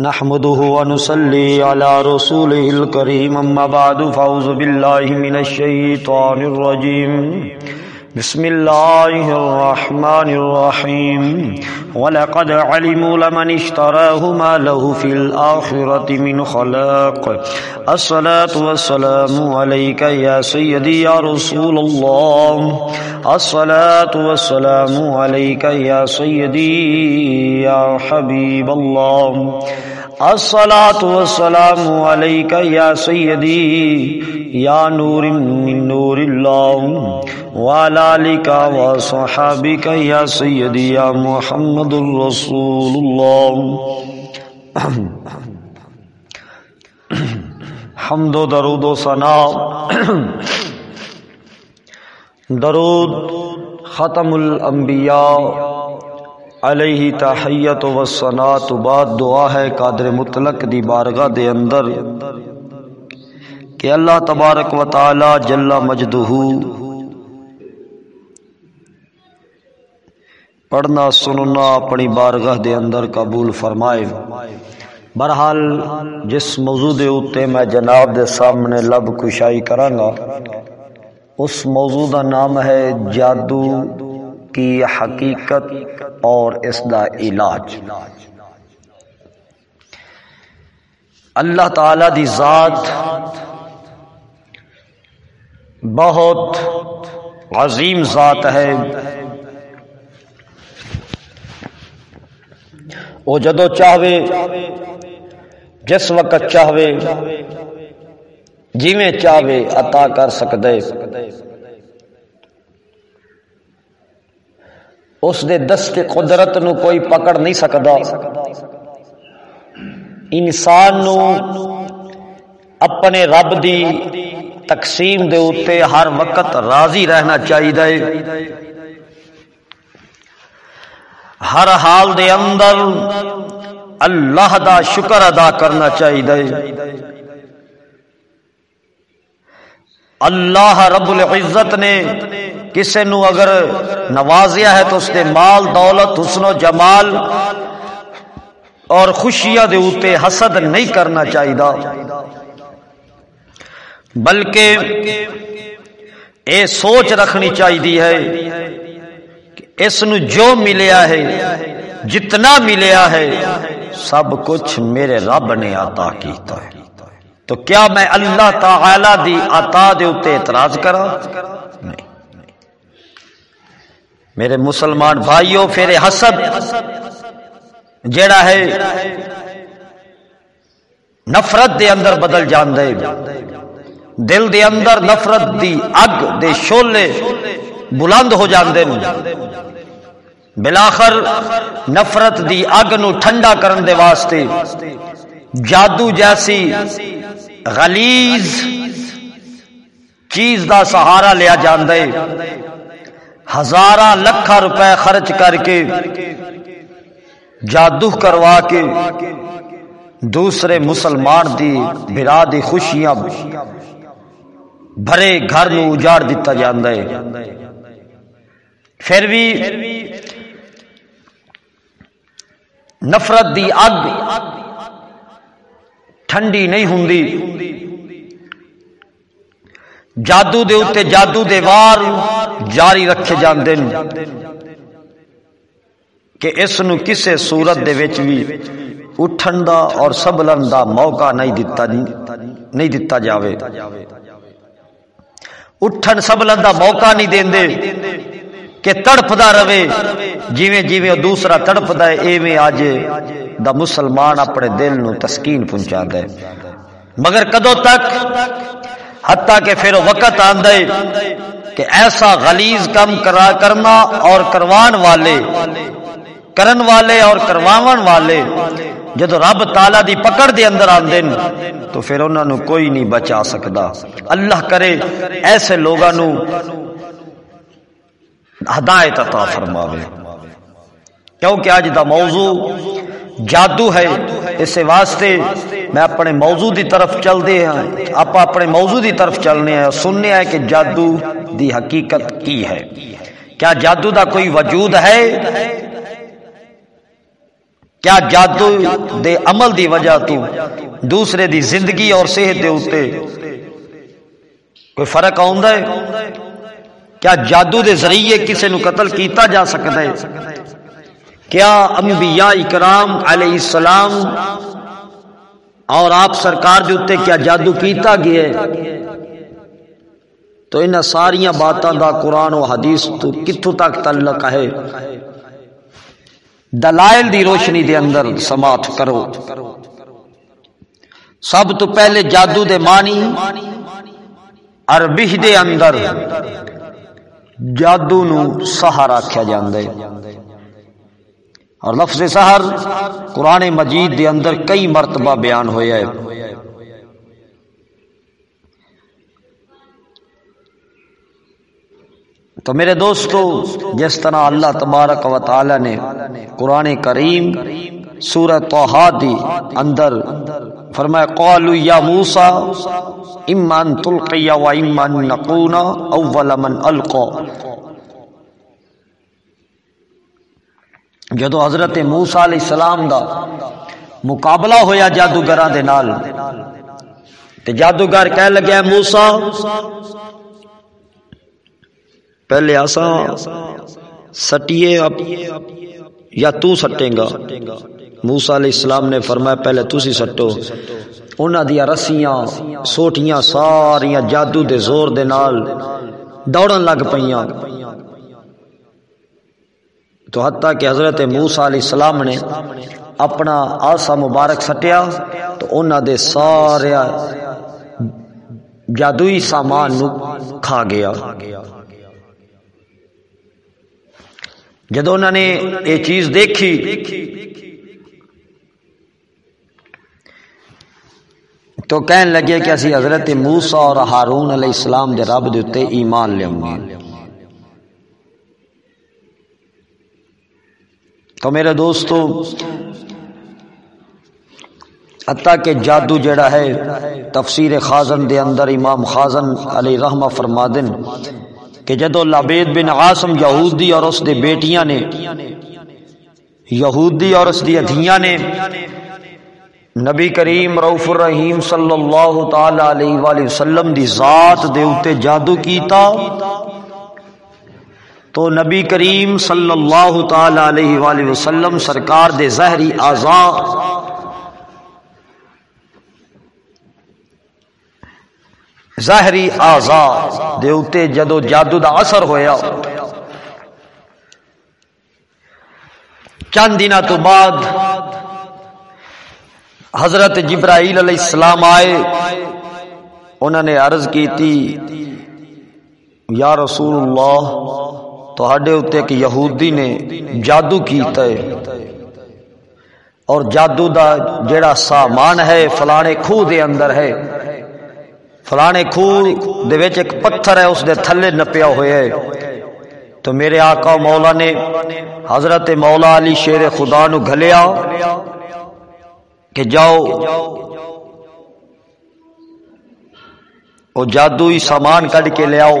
نحمده ونصلي على رسوله الكريم أما بعد فأعوذ بالله من الشيطان الرجيم. بسم الله الرحمن الرحيم. ولقد علموا لمن اشتراه ما له في الآخرة من خلاق. الصلاة والسلام عليك يا سيدي يا رسول الله. الصلاة والسلام عليك يا سيدي يا حبيب الله. الصلاة والسلام عليك يا سيدي، يا نور من نور الله، وعلى آلك وصحابك يا سيدي، يا محمد رسول الله. حمد و درود و ثنا، درود ختم الانبیاء علیہ تحیت و سنات بعد دعا ہے قادر مطلق دی بارگاہ دے اندر کہ اللہ تبارک و تعالی جل مجدہ پڑھنا سننا اپنی بارگاہ دے اندر قبول فرمائے۔ بہرحال جس موضوع دے اوتے میں جناب دے سامنے لب کشائی کراں گا اس موضوع دا نام ہے جادو کی حقیقت اور اس دا علاج۔ اللہ تعالی دی ذات بہت عظیم ذات ہے۔ وہ جدو چاہوے، جس وقت چاہوے، جیویں چاہوے عطا کر سکدے۔ اس دے دست قدرت نو کوئی پکڑ نہیں سکدا۔ انسان نو اپنے رب دی تقسیم دے اوتے ہر وقت راضی رہنا چاہیے ہر حال دے اندر اللہ دا شکر ادا کرنا چاہیے اللہ رب العزت نے کسے نو اگر نوازیا ہے تو اس دے مال دولت، حسن و جمال اور خوشیاں دے اوتے حسد نہیں کرنا چاہیے بلکہ اے سوچ رکھنی چاہیے ہے کہ اس نو جو ملیا ہے، جتنا ملیا ہے، سب کچھ میرے رب نے عطا کیتا ہے۔ تو کیا میں اللہ تعالی دی عطا دے اوتے اعتراض کرا میرے مسلمان بھائیوں پھر حسد جیڑا ہے، نفرت دے اندر بدل جان دے دل دے اندر نفرت دی اگ، دے شولے بلند ہو جان دے بلاخر نفرت دی اگ نو ٹھنڈا کرن دے واسطے جادو جیسی غلیظ چیز دا سہارا لیا جان دے ہزارہ لکھا روپے خرچ کر کے جادو کروا کے دوسرے مسلمان دی برا دی خوشیاں بھرے گھر نو اجاڑ دیتا جاندہ ہے۔ پھر بھی نفرت دی اگ ٹھنڈی نہیں ہوندی۔ جادو دے اتے جادو دے وار جاری رکھے جاندے کہ اس نو کسے صورت دے وچ بھی اٹھن دا اور سبلن دا موقع نہیں دیتا نہیں دیتا جاوے اٹھن سبلن دا موقع نہیں دین دے کہ تڑپ دا روے جیویں جیویں دوسرا تڑپ دا ہے ایویں آج دا مسلمان اپنے دل نو تسکین پہنچا دے مگر کدو تک حتیٰ کہ پھر وقت آندے کہ ایسا غلیظ کم کرا کرنا اور کروان والے، کرن والے اور کرواون والے جدو رب تالا دی پکڑ دے اندر آندے تو پھر انہوں نے کوئی نہیں بچا سکدا۔ اللہ کرے، ایسے لوگاں نو ہدایت عطا فرماوے۔ کیونکہ آج دا موضوع جادو ہے۔ اس واسطے میں اپنے موضوع دی طرف چل دے ہیں آپ اپنے موضوع دی طرف چلنے ہیں سننے ہیں کہ جادو دی حقیقت کی ہے۔ کیا جادو دا کوئی وجود ہے؟ کیا جادو دے عمل دی وجہ تو دوسرے دی زندگی اور صحت دے اتے کوئی فرق آندا ہے؟ کیا جادو دے ذریعے کسی نو قتل کیتا جا سکتا ہے؟ کیا انبیاء اکرام علیہ السلام اور آپ سرکار دے اتے کیا جادو کیتا گیا تو ان ساری باتاں دا قرآن و حدیث تو کتھوں تک تعلق ہے؟ دلائل دی روشنی دے اندر سماعت کرو۔ سب تو پہلے جادو دے مانی عربی دے اندر جادو نو سہار آخیا جاندے۔ اور لفظ سہر قرآن مجید دے اندر کئی مرتبہ بیان ہویا ہے۔ تو میرے دوستو، جس طرح اللہ تبارک و تعالی نے قرآن کریم، سورہ توحا دی اندر فرمایا قالو یا موسیٰ، اما ان تلقی و اما ان نقون اول من القا جدو حضرت موسیٰ علیہ السلام دا مقابلہ ہویا جادوگران دے نال، تے جادوگر کہہ لگیا، موسیٰ، پہلے آسا سٹیے اب یا تو سٹیں گا؟ موسیٰ علیہ السلام نے فرمایا، پہلے تو سٹو۔ انہاں دیا رسیاں، سوٹیاں، ساریاں جادو دے زور دے نال دوڑن لگ پئیاں۔ تو حتیٰ کہ حضرت موسیٰ علیہ السلام نے اپنا آسا مبارک سٹیا تو انہاں دے سارے جادوئی سامان نو کھا گیا۔ جدو انہوں نے یہ چیز دیکھی تو کہن لگے کہ اسی حضرت موسا اور ہارون علیہ السلام دے رب دے ایمان لیا تو میرے دوستو، حتیٰ کہ جادو جڑا ہے، تفسیر خازن دے اندر امام خازن علی رحمہ فرمادن کہ جدو لابید بن عاصم یہودی اور اس دے بیٹیاں نے، یہودی اور اس دی ادھیاں نے نبی کریم روف الرحیم صلی اللہ تعالی علیہ وآلہ وسلم دی ذات دے اتے جادو کیتا۔ تو نبی کریم صلی اللہ تعالی علیہ وآلہ وسلم سرکار دے زہری آزاد ظاہری آزاد دے اتے جدو جادو دا اثر ہویا۔ چند دن تو بعد حضرت جبرائیل علیہ السلام آئے۔ انہوں نے عرض کی تھی، یا رسول اللہ تو اتنے ایک یہودی نے جادو کیتا ہے۔ اور جادو دا جڑا سامان ہے، فلانے کھو دے اندر ہے۔ فلانے خوہ دے وچ ایک پتھر ہے، اس دے تھلے نپیا ہوئے ہے۔ تو میرے آقا مولا نے حضرت مولا علی شیر خدا نو گھلیا کہ جاؤ، او جادوئی سامان کڈ کے لے آؤ۔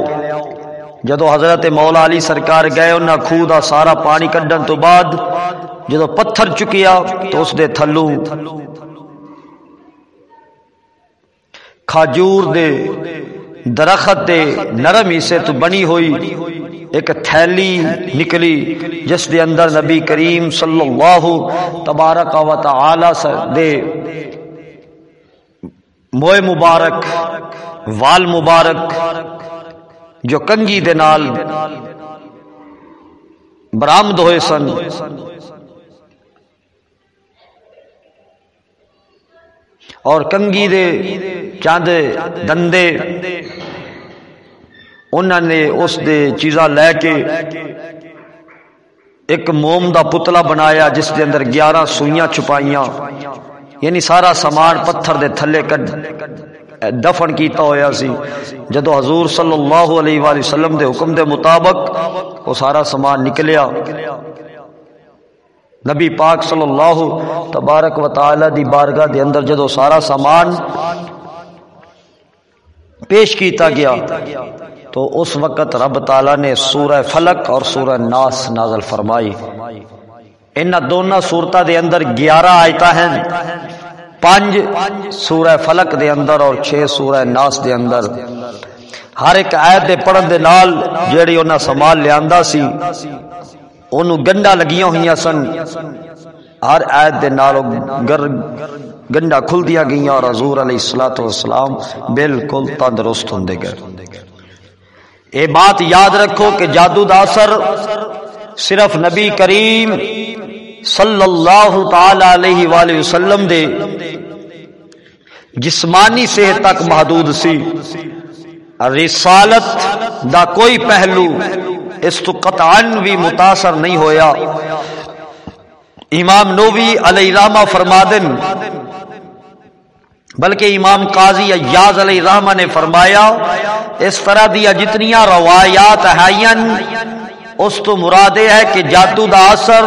جدو حضرت مولا علی سرکار گئے، انہاں خوہ دا سارا پانی کڈن تو بعد جدو پتھر چکیا تو اس دے تھلو کھاجور دے درخت دے نرم حصے تو بنی ہوئی ایک تھیلی نکلی، جس دے اندر نبی کریم صلی اللہ تبارک و تعالی سے دے موئے مبارک، وال مبارک جو کنگی دے نال برامد ہوئے سن۔ اور کنگی دے چاند دندے انہوں نے اس دے چیزاں لے کے ایک موم دا پتلا بنایا جس دے اندر گیارہ سوئیاں چھپائیاں یعنی سارا سامان پتھر دے تھلے کڈ دفن کیتا ہویا سی۔ جدو حضور صلی اللہ علیہ وآلہ وسلم دے حکم دے مطابق وہ سارا سامان نکلیا۔ نبی پاک صلی اللہ تبارک و تعالی دی بارگاہ دے اندر جدو سارا سامان پیش کیتا گیا، تو اس وقت رب تعالی نے سورہ فلک اور سورہ ناس نازل فرمائی۔ ان دونوں صورتوں دے اندر گیارہ آیت ہیں۔ پانچ سورہ فلک دے اندر اور چھ سورہ ناس دے اندر۔ ہر ایک آیت دے پڑھن دے نال جیڑی انہاں سنبھال لیاندا سی، اونوں گنڈا لگیاں ہوئیاں سن۔ ہر آیت دے نال گر گنڈا کھل دیا گئیاں اور حضور علیہ الصلوۃ والسلام بالکل تندرست ہوندے گئے۔ اے بات یاد رکھو کہ جادو دا اثر صرف نبی کریم صلی اللہ تعالی علیہ وآلہ وسلم دے جسمانی صحت تک محدود سی۔ رسالت دا کوئی پہلو اس تو قطعاً بھی متاثر نہیں ہویا۔ امام نووی علیہ رحمہ فرمادن، بلکہ امام قاضی ایاز علیہ رحمہ نے فرمایا، اس طرح دیا جتنیاں روایات ہیں اس تو مراد ہے کہ جادو دا اثر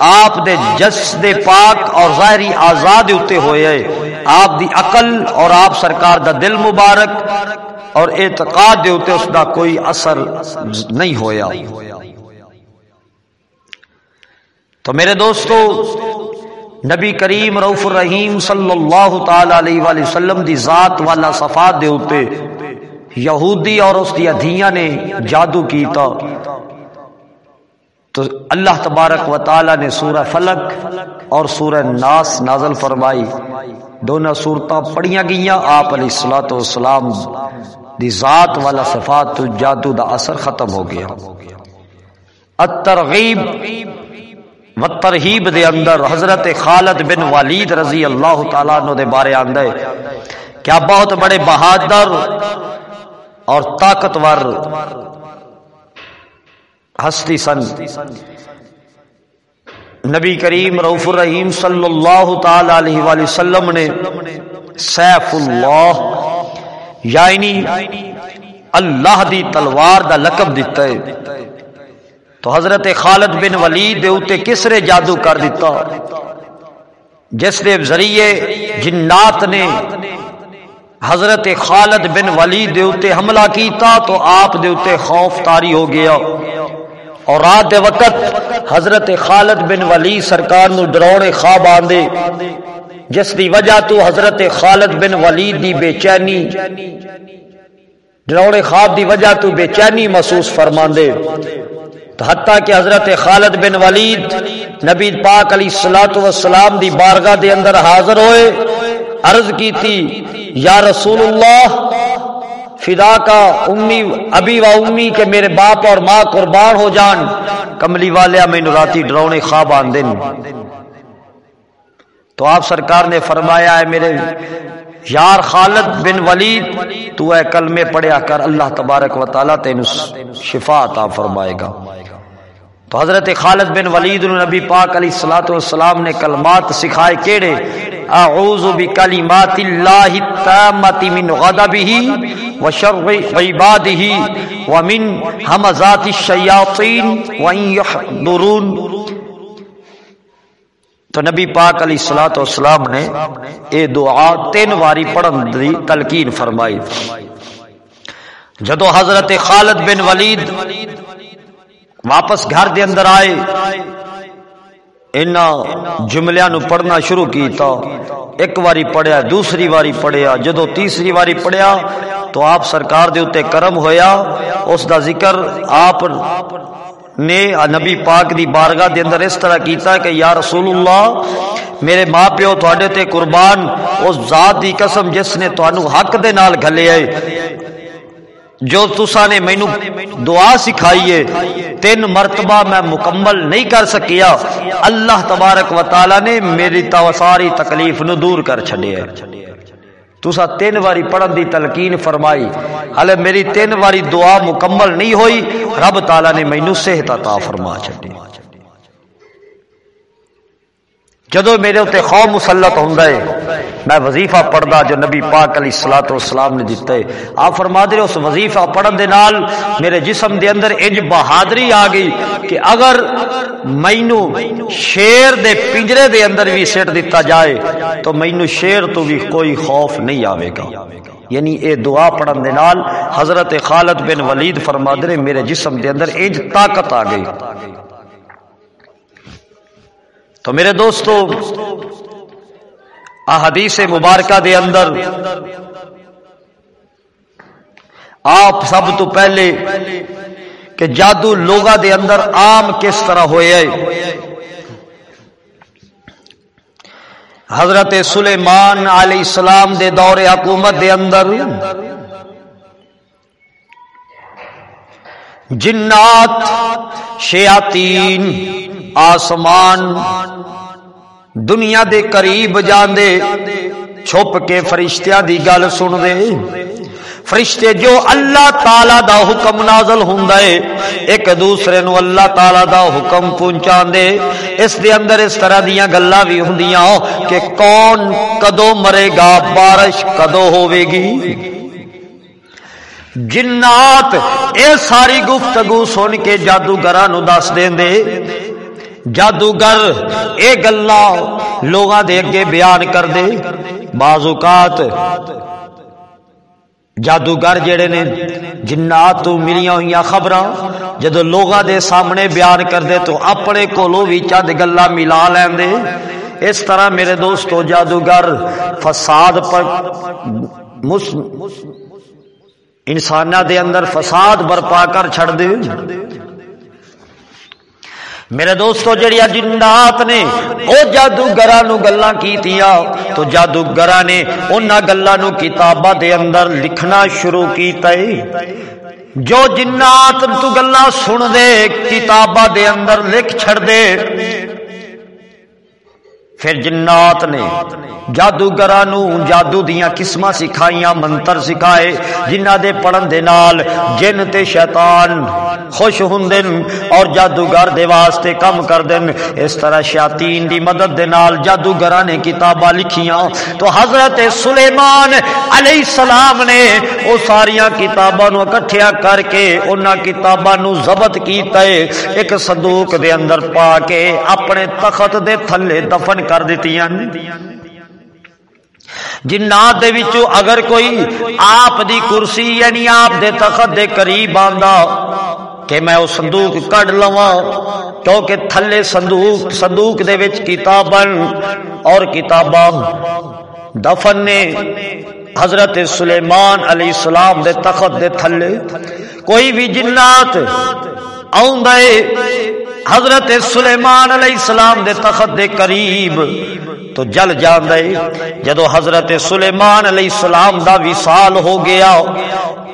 آپ دے جس دے پاک اور ظاہری آزاد ہوتے ہوئے آپ دی عقل اور آپ سرکار دا دل مبارک اور اعتقاد دے ہوتے اس دا کوئی اثر نہیں ہویا۔ تو میرے دوستو، نبی کریم روف الرحیم صلی اللہ تعالی علیہ وآلہ وسلم دی ذات والا صفات دے ہوتے یہودی اور اس دی ادھیاں نے جادو کیتا۔ تو اللہ تبارک و تعالی نے سورہ فلک اور سورہ ناس نازل فرمائی۔ دونوں صورتاں پڑھیاں گئیاں۔ آپ علیہ الصلوۃ والسلام دی ذات والا صفات جادو دا اثر ختم ہو گیا۔ الترغیب و ترہیب دے اندر حضرت خالد بن ولید رضی اللہ تعالیٰ عنہ دے بارے آندے کیا بہت بڑے بہادر اور طاقتور ہستی سن۔ نبی کریم رعف الرحیم صلی اللہ تعالی علیہ وآلہ وسلم نے سیف اللہ یعنی اللہ دی تلوار دا لقب دیتا ہے۔ تو حضرت خالد بن ولید دے اوتے کسرے جادو کر دیتا جس دے ذریعے جنات نے حضرت خالد بن ولید دے اوتے حملہ کیتا تو آپ دے اوتے خوف تاری ہو گیا۔ اور رات دے وقت حضرت خالد بن ولی سرکار نو ڈرونے خواب آندے، جس دی وجہ تو حضرت خالد بن ولید دی بے چینی ڈرونے خواب دی وجہ تو بے چینی محسوس فرماندے۔ تو حتیٰ کہ حضرت خالد بن ولید نبی پاک علیہ الصلوۃ والسلام دی بارگاہ دے اندر حاضر ہوئے، عرض کی تھی، یا رسول اللہ فدا کا امی ابھی و امی کے میرے باپ اور ماں قربان ہو جان۔ کملی والے میں راتی ڈرونے خواب آن دن تو آپ سرکار نے فرمایا ہے میرے یار خالد بن ولید، تو اے کلمے پڑھیا کر، اللہ تبارک و تعالیٰ تین شفا عطا فرمائے گا۔ تو حضرت خالد بن ولید نبی پاک علیہ الصلوۃ والسلام نے کلمات سکھائے کیڑے؟ اعوذ بکلمات اللہ التامۃ من غضبہ۔ وشر عباده ومن همزات الشیاطین وان يحضرون تو نبی پاک علیہ الصلوۃ والسلام نے اے دعا تین واری پڑھن دی تلقین فرمائی۔ جدو حضرت خالد بن ولید واپس گھر دے اندر آئے ان جملیاں نو پڑھنا شروع کیتا۔ ایک واری پڑھیا، دوسری واری پڑھیا۔ جدو تیسری واری پڑھیا تو آپ سرکار دے اتے کرم ہویا۔ اس دا ذکر آپ نے نبی پاک دی بارگاہ دے اندر اس طرح کیتا کہ یا رسول اللہ، میرے ماں پیو تواڈے تے قربان، اس ذات دی قسم جس نے تانوں حق دے نال گھلے ہے جو تسا نے مینو دعا سکھائیے تین مرتبہ میں مکمل نہیں کر سکیا۔ اللہ تبارک و تعالی نے میری ساری تکلیف نو دور کر چھڈیا تسا تین واری پڑھن دی تلقین فرمائی۔ ہلے میری تین واری دعا مکمل نہیں ہوئی، رب تعالی نے مینو صحت عطا فرما چھڈی جدو میرے اتنے خوف مسلط ہوں میں وظیفہ پڑھدا جو نبی پاک علیہ الصلوۃ والسلام نے دتا ہے آپ فرما دے اس وظیفہ پڑھن دے نال میرے جسم دے اندر انج بہادری آ گئی کہ اگر مینو شیر دے پنجرے دے اندر بھی سٹ دتا جائے، تو مینو شیر تو بھی کوئی خوف نہیں آوے گا۔ یعنی اے دعا پڑھن دے نال حضرت خالد بن ولید فرما دے میرے جسم دے اندر انج طاقت آ گئی۔ تو میرے دوستو احادیث مبارکہ دے اندر آپ سب تو پہلے کہ جادو لوگا دے اندر عام کس طرح ہوئے حضرت سلیمان علیہ السلام دے دور حکومت دے اندر جنات شیاتین آسمان دنیا دے قریب جاندے، چھپ کے فرشتیاں دی گل سن دے فرشتے جو اللہ تعالی دا حکم نازل ہوندا ہے، ایک دوسرے نو اللہ تعالی دا حکم پہنچا دے اس دے اندر اس طرح دیاں گلاں بھی ہوندیاں کہ کون کدو مرے گا، بارش کدو ہوے گی۔ جنات، اے ساری گفتگو سن کے جادوگراں نو دس دیندے جادوگر، اے گلا لوگاں دے اگے بیان کر دے بعض اوقات جادوگر جڑے نے، جنات تو ملیاں ہوئی خبراں، جدو لوگاں دے سامنے بیان کر دے تو اپنے کولو بھی چند گلا ملا لین دے اس طرح میرے دوستو، جادوگر فساد پر انسانہ دے اندر فساد برپا کر چھڑ دے میرے دوستو جڑیا جنات نے او جادوگراں نو گلاں کیتیاں، تو جادوگراں نے انہاں گلاں نو کتاباں دے اندر لکھنا شروع کیتا جو جنات تو گلاں سن دے کتاباں دے اندر لکھ چھڑ دے پھر جنات نے جادوگرانو جادو دیاں قسمہ سکھائیاں، منتر سکھائے جنہ دے پڑھن دے نال جن تے شیطان خوش ہوندن اور جادوگر دے واسطے کم کر دن اس طرح شیاطین دی مدد دے نال جادوگران نے کتاباں لکھیاں۔ تو حضرت سلیمان علیہ السلام نے او ساریاں کتاباں نو اکٹھیا کر کے انہاں کتاباں نو ضبط کیتا ہے۔ ایک صندوق دے اندر پا کے اپنے تخت دے تھلے دفن کر کر دیتی جنات دے وچوں اگر کوئی آپ دی کرسی یعنی آپ دے تخت دے قریب آندا کہ میں وہ صندوق کڈ لواں، کیونکہ تھلے صندوق صندوق دے وچ کتاباں اور کتاباں۔ دفن نے حضرت سلیمان علیہ السلام دے تخت دے تھلے۔ کوئی بھی جنات آؤں حضرت سلیمان علیہ السلام دے تخت دے قریب تو جل جان دے جدو حضرت سلیمان علیہ السلام دا وصال ہو گیا،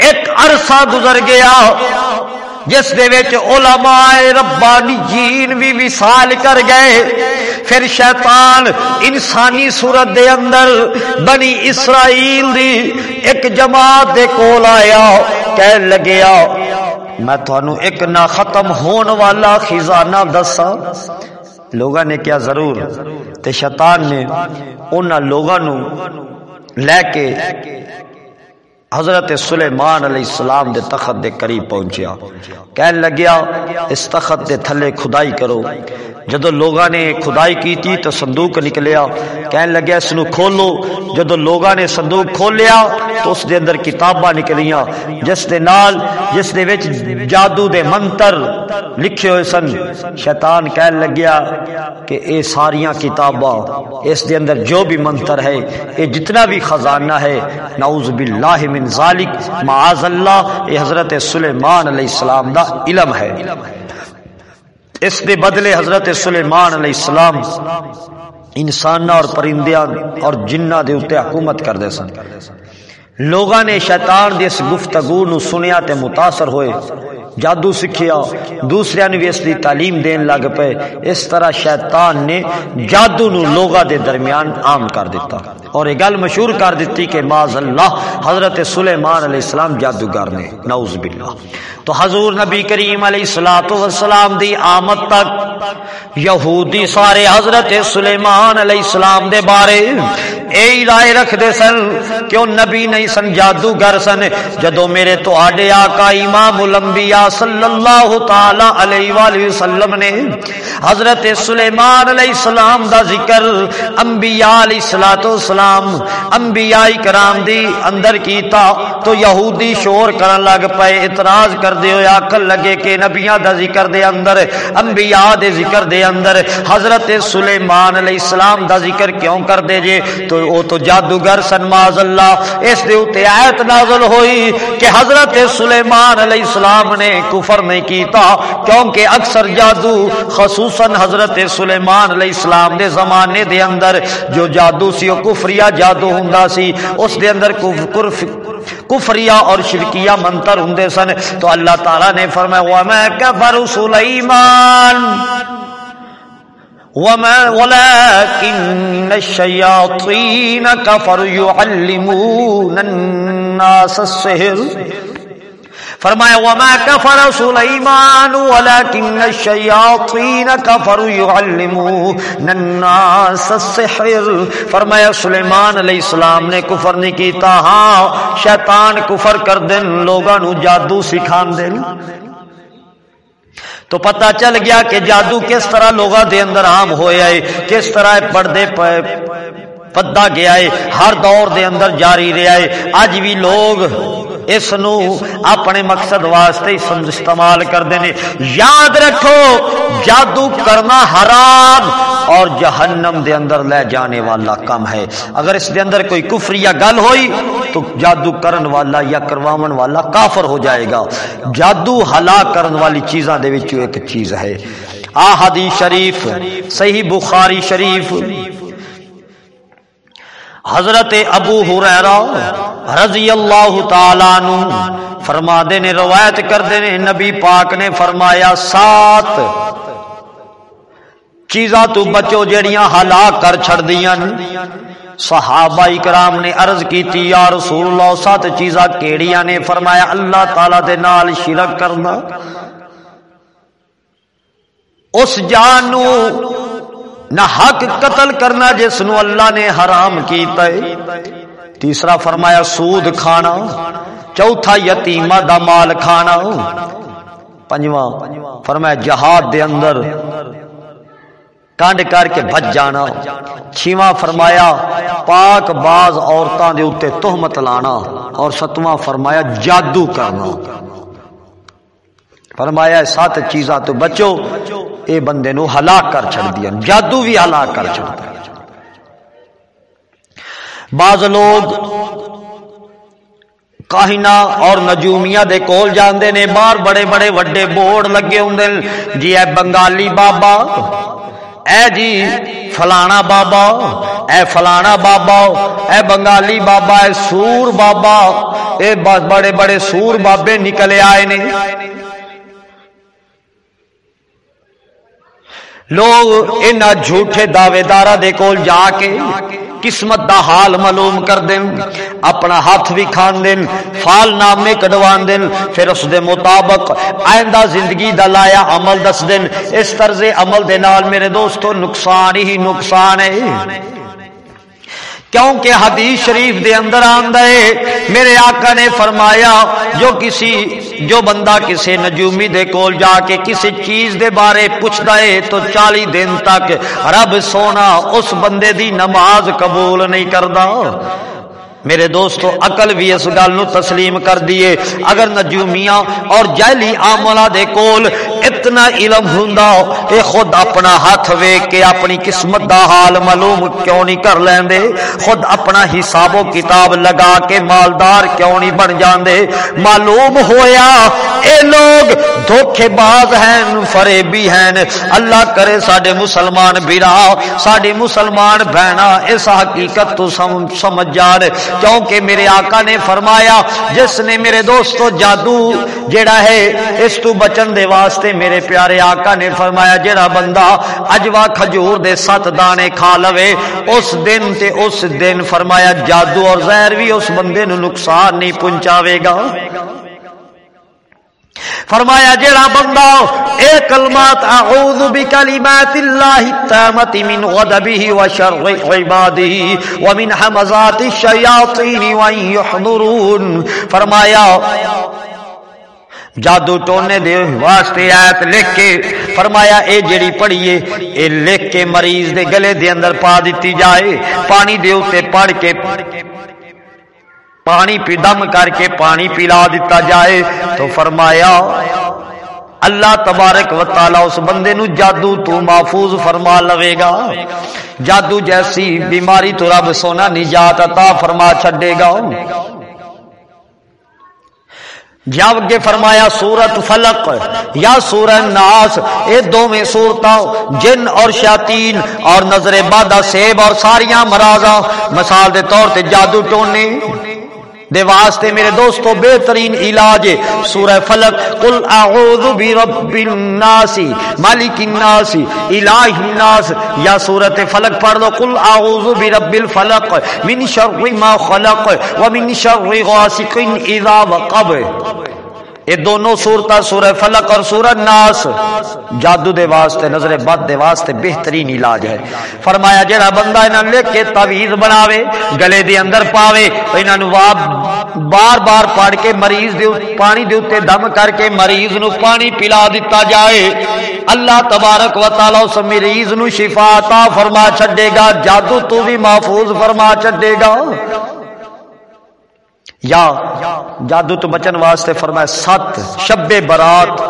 ایک عرصہ گزر گیا، جس دے وچ علماء ربانی جین بھی وصال کر گئے۔ پھر شیطان انسانی صورت دے اندر بنی اسرائیل دی ایک جماعت دے کول آیا کہہ لگیا میں تھانوں ایک نہ ختم ہون والا خزانہ دسا لوگاں نے کیا ضرور تے شیطان نے انہاں لوگاں نو لے کے حضرت سلیمان علیہ السلام دے تخت دے قریب پہنچیا۔ کہن لگیا، اس تخت دے تھلے کھدائی کرو۔ جدو لوگاں نے کھدائی کی تھی تو صندوق نکلیا۔ کہن لگیا، اس نو کھولو۔ جدو لوگاں نے صندوق کھولیا تو اس دے اندر کتاباں نکلیاں۔ جس دے نال، جس دے وچ جادو دے منتر لکھے ہوئے سن۔ شیطان کہن لگیا کہ اے ساریاں کتاباں، اس دے اندر جو بھی منتر ہے، اے جتنا بھی خزانہ ہے، نعوذ باللہ من من ذالک معاذ اللہ، اے حضرت سلیمان علیہ السلام دا علم ہے۔ اس دے بدلے حضرت سلیمان علیہ السلام انساناں اور پرندیاں اور جنہ دے اتے حکومت کر دے سن۔ لوگاں نے شیطان دے اس گفتگو نو سنیا تے متاثر ہوئے۔ جادو سکھیا دوسرے نے بھی اس دی تعلیم دین لگ پے اس طرح شیطان نے جادو نو لوگا دے درمیان عام کر دیتا اور یہ گل مشہور کر دیتی کہ معاذ اللہ، حضرت سلیمان علیہ السلام جادوگر نے۔ نعوذ باللہ۔ تو حضور نبی کریم علیہ الصلوۃ والسلام دی آمد تک یہودی سارے حضرت سلیمان علیہ السلام دے بارے اے رائے رکھ دے سن کیوں نبی نہیں سن، جادوگر سن۔ جدو میرے تو آڈے آقا امام الانبیاء صلی اللہ تعالی علیہ وآلہ وسلم نے حضرت سلیمان علیہ السلام دا ذکر انبیاء علیہ السلام انبیاء کرام دی اندر کیتا تو یہودی شور کرن لگ پئے، اعتراض کر دے ہوئے آکل لگے کہ نبیاں دا ذکر دے اندر، انبیاء دے ذکر دے اندر حضرت سلیمان علیہ السلام دا ذکر کیوں کر دے جے؟ تو او تو جادوگر سن ماز اللہ، اس دے اوتے آیت نازل ہوئی کہ حضرت سلیمان علیہ السلام نے کفر نہیں کیتا، کیونکہ اکثر جادو خصوصاً حضرت سلیمان علیہ السلام دے زمانے دے اندر جو جادو سی او کفریہ جادو ہوندا سی، اس دے اندر کفر کفریہ اور شرکیہ منتر ہوں سن۔ تو اللہ تعالی نے فرمایا، وَمَا كَفَرُ سُلَيْمَانَ وما ولكن الشياطين كفروا يعلمون الناس السحر فرمایا، وما كفر سليمان ولكن الشياطين كفروا يعلمون الناس السحر۔ فرمایا سلیمان علیہ السلام نے کفر نہیں کیتا۔ ہاں شیطان کفر کر دین لوگاں نو جادو سکھان دین تو پتہ چل گیا کہ جادو کس طرح لوگوں دے اندر عام ہویا ہے، کس طرح پردے پے پدا گیا ہے، ہر دور دے اندر جاری رہا ہے۔ اج بھی لوگ اس نو اپنے مقصد واسطے استعمال کرتے ہیں۔ یاد رکھو، جادو کرنا حرام اور جہنم دے اندر لے جانے والا کم ہے۔ اگر اس دے اندر کوئی کفر یا گل ہوئی، تو جادو کرن والا یا کرواون والا کافر ہو جائے گا۔ جادو ہلاک کرن والی چیزاں دے وچوں ایک چیز ہے۔ آ حدیث شریف، صحیح بخاری شریف حضرت ابو حریرہ رضی اللہ تعالیٰ نو فرما دے نے روایت کر دے نے نبی پاک نے فرمایا، سات چیزاں تو بچو جڑیاں ہلاک کر چھڑ دیاں صحابہ اکرام نے عرض کیتی، یا رسول اللہ، سات چیزاں کیڑیاں نے؟ فرمایا، اللہ تعالی دے نال شرک کرنا۔ اس جان نو نہ حق قتل کرنا جس نو اللہ نے حرام کیتا ہے۔ تیسرا فرمایا، سود کھانا۔ چوتھا، یتیمہ دا مال کھانا۔ پنجواں، فرمایا، جہاد دے اندر کانڈ کر کے بچ جانا۔ چھواں فرمایا، پاک باز عورتوں دے اوتے تہمت لانا۔ اور ستواں، فرمایا، جادو کرنا۔ فرمایا، سات چیزاں تو بچو۔ اے بندے نو ہلاک کر چھڑ دیا، جادو بھی ہلاک کر چھڑ دیا۔ بعض لوگ کاہنا اور نجومیاں دے کول جاندے نے، باہر بڑے بڑے وڈے بورڈ لگے ہوندے جی اے بنگالی بابا، اے جی فلانا بابا، اے فلانا بابا، اے بنگالی بابا، اے سور بابا، اے بڑے بڑے سور بابے نکلے آئے نے۔ لوگ ان جھوٹے دعوے دارا دے کول جا کے قسمت دا حال معلوم کر دیں اپنا ہاتھ بھی کھان دیں فال نامے کڈوان دیں پھر اس دے مطابق آئندہ زندگی دا لایا عمل دس دیں اس طرز عمل دے نال میرے دوستو، نقصان ہی نقصان ہے۔ کیونکہ حدیث شریف دے اندر آندے میرے آقا نے فرمایا، جو کسی، جو بندہ کسی نجومی دے کول جا کے کسی چیز دے بارے پوچھتا ہے، تو چالی دن تک رب سونا اس بندے دی نماز قبول نہیں کردا۔ میرے دوستو، عقل بھی اس گل نو تسلیم کر دیے اگر نجومیاں اور جہلی آملہ دے کول اتنا علم ہوندا اے خود اپنا ہاتھ ویکھ کے اپنی قسمت دا حال معلوم کیوں نہیں کر لیندے؟ خود اپنا حساب و کتاب لگا کے مالدار کیوں نہیں بن جاندے؟ معلوم ہویا، اے لوگ دھوکے باز ہیں، فریبی ہیں۔ اللہ کرے ساڈے مسلمان بیرا ساڈی مسلمان بہنا اس حقیقت تو سمجھ جان کیونکہ میرے آقا نے فرمایا، جس نے میرے دوستو جادو جڑا ہے، اس تو بچن دے واسطے میرے پیارے آقا نے فرمایا جڑا بندہ اجوا کھجور دے ست دانے کھا لوے، اس دن تے اس دن فرمایا، جادو اور زہر بھی اس بندے نو نقصان نہیں پہنچاوے گا۔ فرمایا جڑا بندہ اے کلمات، اعوذ بکلمات اللہ التامت من غضبه وشر عباده ومن حمزات الشیاطین وان يحضرون فرمایا، جادو ٹونے دے واسطے آیت لکھ کے فرمایا، اے جڑی پڑھیے، اے لکھ کے مریض دے گلے دے اندر پا دیتی جائے، پانی دے اوتے پڑھ کے پانی پی دم کر کے پانی پلا دیتا جائے۔ تو فرمایا، اللہ تبارک و تعالی اس بندے نو جادو تو محفوظ فرما لگے گا۔ جادو جیسی بیماری تو رب سونا نجات عطا فرما چھڈے گا۔ جب کے فرمایا، سورت فلق یا سورہ ناس، اے دو میں سورتا جن اور شیاطین اور نظر بادہ سیب اور ساریاں مرازا مثال دے طور تے جادو ٹونے۔ دے واسطے میرے دوستو، بہترین علاج سورہ فلق، قل اعوذ برب الناس، مالک الناس، الہ الناس، یا سورۃ فلق پڑھ لو، قل اعوذ برب الفلق، من شر ما خلق، ومن شر غاسق اذا وقب۔ یہ دونوں سورت سورہ فلق اور سورہ ناس جادو دے واسطے، نظر بد دے واسطے بہترین علاج ہے۔ فرمایا، جڑا بندہ انہاں لکھ کے تعویذ بناوے، گلے دے اندر پاوے انہاں نو بار بار پڑھ کے مریض دے پانی دے اوتے دم کر کے مریض نو پانی پلا دیتا جائے۔ اللہ تبارک و تعالی اس مریض نو شفا عطا فرما چھڈے گا، جادو تو بھی محفوظ فرما چھڈے گا۔ یا جادو تو بچن واسطے فرمایا سات شب برات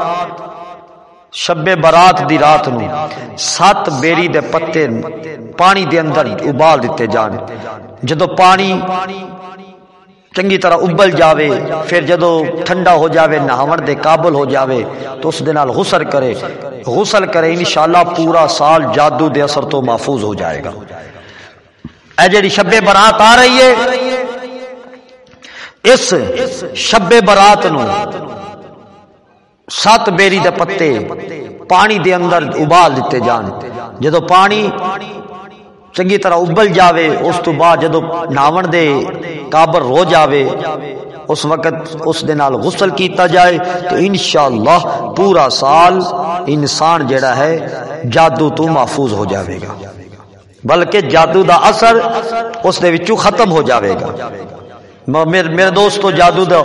شب برات دی رات نو سات بیری دے پتے پانی دے اندر ابال دیتے جان۔ جدو پانی چنگی طرح ابل جاوے، پھر جدو ٹھنڈا ہو جاوے، نہاون دے قابل ہو جاوے، تو اس دے نال غسل کرے۔ غسل کرے، انشاءاللہ پورا سال جادو دے اثر تو محفوظ ہو جائے گا۔ اے جڑی شب برات آ رہی ہے اس شب برات نو سات بیری دے پتے پانی دے اندر ابال دیتے جان۔ جدو پانی چنگی طرح ابل جاوے، اس تو بعد جدو ناون دے کابر رو جاوے، اس وقت اس دے نال غسل کیتا جائے، تو انشاءاللہ پورا سال انسان جڑا ہے، جادو تو محفوظ ہو جاوے گا۔ بلکہ جادو دا اثر اس دے وچوں ختم ہو جاوے گا۔ میرے دوستو جادو دا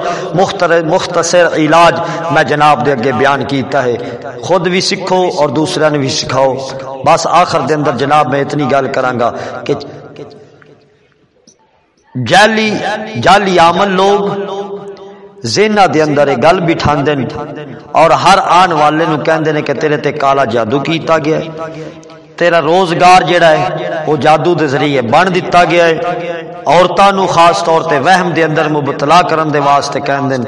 مختصر علاج میں جناب دے اگے بیان کیتا ہے۔ خود بھی سکھو اور دوسرے نے بھی سکھاؤ۔ بس آخر دے اندر جناب میں اتنی گل کرانگا کہ جالی جالی عمل لوگ زینا دے اندر ایک گل بٹھان دیں اور ہر آن والے نو کہندے نے کہ تیرے تے کالا جادو کیتا گیا تیرا روزگار جڑا ہے، وہ جادو دے ذریعے بن دیتا گیا ہے۔ عورتوں نو خاص طور تے وہم دے اندر مبتلا کرن دے واسطے کہن دین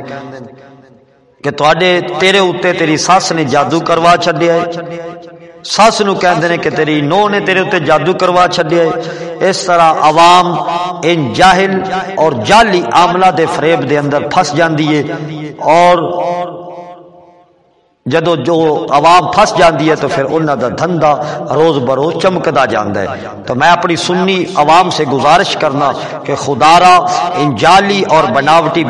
کہ تواڈے تیرے اوتے تیری ساس نے جادو کروا چھڈیا ہے۔ ساس نو کہندے نے کہ تیری نو نے تیرے اوتے جادو کروا چھڈیا ہے۔ اس طرح عوام، ان جاہل اور جعلی عاملہ دے فریب دے اندر پھس جاندی ہے۔ اور جدو جو عوام پھس جاندی ہے تو پھر انہوں دا دھندا روز بروز چمکدا جاندا ہے۔ تو میں اپنی سنی عوام سے گزارش کرنا کہ خدارا ان جالی اور بناوٹی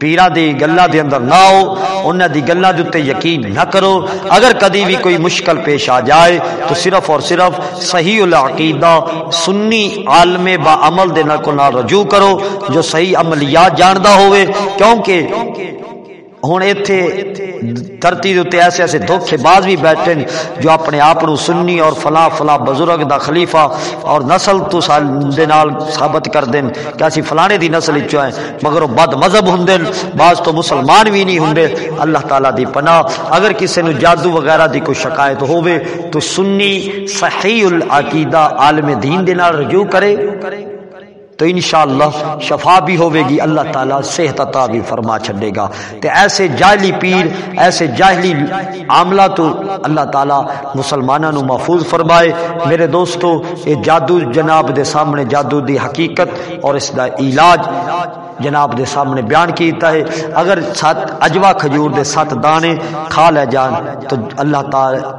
پیرا دی گلا دے اندر نہ ہو، انہاں دی گلا دے تے یقین نہ کرو۔ اگر کدی بھی کوئی مشکل پیش آ جائے تو صرف اور صرف صحیح العقیدہ، سنی عالم با عمل دے نہ کو نہ رجوع کرو، جو صحیح عملیات جاندا ہوئے۔ کیونکہ ہوں اتنے دھرتی اتنے ایسے ایسے دھوکھے باز بھی بیٹھے جو اپنے آپ سنی اور فلاں فلاں بزرگ دا خلیفہ اور نسل تو دے نال ثابت کر دین کہ اسی فلانے دی نسل چو ہیں مگر وہ بد مذہب ہوں بعض تو مسلمان بھی نہیں ہوں اللہ تعالیٰ دی پناہ اگر کسی نے جادو وغیرہ دی کوئی شکایت ہوئے تو سنی صحیح العقیدہ عالم دین دے نال رجوع کرے تو انشاءاللہ شفا بھی ہوے گی، اللہ تعالیٰ صحت عطا بھی فرما چھڑے گا۔ تے ایسے جاہلی پیر، ایسے جاہلی عاملہ تو اللہ تعالیٰ مسلمانوں نو محفوظ فرمائے۔ میرے دوستو، یہ جادو جناب دے سامنے جادو دی حقیقت اور اس دا علاج جناب دے سامنے بیان کیتا ہے۔ اگر سات اجوا کھجور دے سات دانے کھا لے جان، تو اللہ تعالیٰ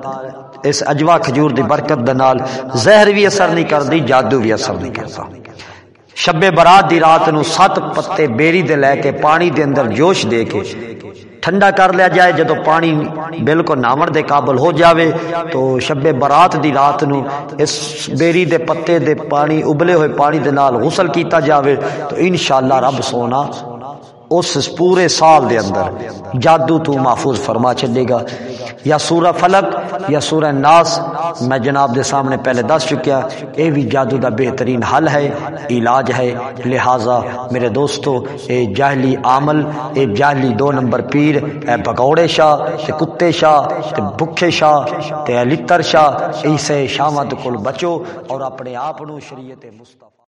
اس اجوا کھجور دی برکت دنال زہر بھی اثر نہیں کر دی جادو بھی اثر نہیں کرتا۔ شبے برات دی رات نو سات پتے بیری دے لے کے پانی دے اندر جوش دے کے ٹھنڈا کر لیا جائے جدو پانی بالکل نامر دے قابل ہو جاوے تو شبے برات دی رات نو اس بیری دے پتے دے پانی ابلے ہوئے پانی دے نال غسل کیتا جاوے تو انشاءاللہ رب سونا اس پورے سال دے اندر جادو تو محفوظ فرما چلے گا۔ یا سورہ فلک یا سورہ ناس۔ میں جناب دے سامنے پہلے دس چکیا، اے بھی جادو دا بہترین حل ہے، علاج ہے۔ لہٰذا میرے دوستو، اے جاہلی عامل اے جاہلی دو نمبر پیر، اے بگوڑے شاہ، تے کتے شاہ، تے بکھے شاہ، تے لتر شاہ، ایسے شامت کل بچو اور اپنے آپ نو شریعت مصطفیٰ